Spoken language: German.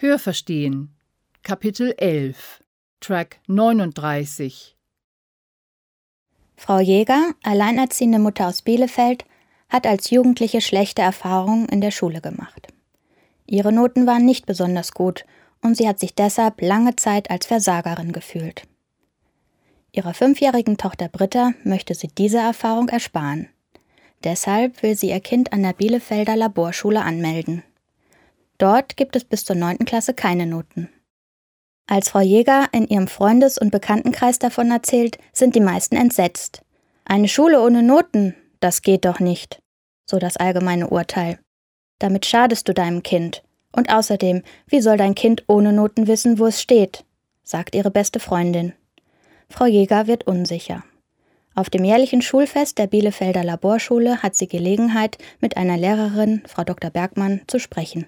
Hörverstehen Kapitel 11 Track 39 Frau Jäger, alleinerziehende Mutter aus Bielefeld, hat als Jugendliche schlechte Erfahrungen in der Schule gemacht. Ihre Noten waren nicht besonders gut und sie hat sich deshalb lange Zeit als Versagerin gefühlt. Ihrer fünfjährigen Tochter Britta möchte sie diese Erfahrung ersparen. Deshalb will sie ihr Kind an der Bielefelder Laborschule anmelden. Dort gibt es bis zur 9. Klasse keine Noten. Als Frau Jäger in ihrem Freundes- und Bekanntenkreis davon erzählt, sind die meisten entsetzt. Eine Schule ohne Noten, das geht doch nicht, so das allgemeine Urteil. Damit schadest du deinem Kind. Und außerdem, wie soll dein Kind ohne Noten wissen, wo es steht? sagt ihre beste Freundin. Frau Jäger wird unsicher. Auf dem jährlichen Schulfest der Bielefelder Laborschule hat sie Gelegenheit, mit einer Lehrerin, Frau Dr. Bergmann, zu sprechen.